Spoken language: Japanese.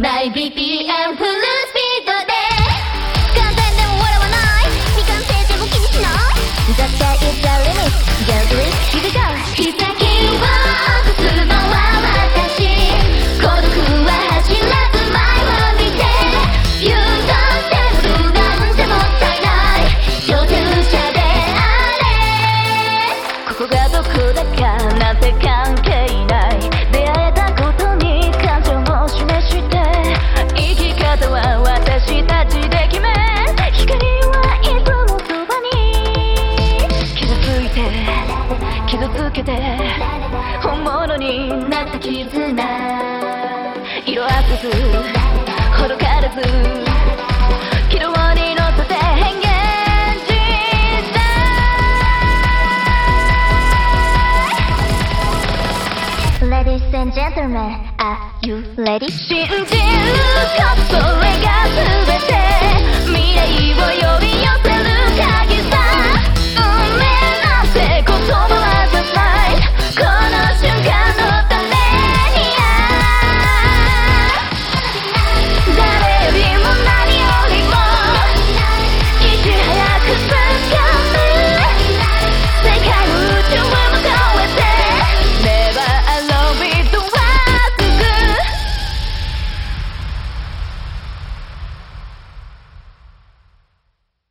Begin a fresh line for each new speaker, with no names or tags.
ない BPM フルスピード
で簡単でも笑わない未完成でも気にしない The sky is the limit Get rich, here
we go 膝キーワードすのは私孤独は走らず前を見て誘導して振るなんてもったいない挑戦者であれここが僕だかなんて関係ないけて本物になった絆色あせずほどからず軌道に乗せて変幻自在
Ladies and gentlemen, are you ready?
信じることそれが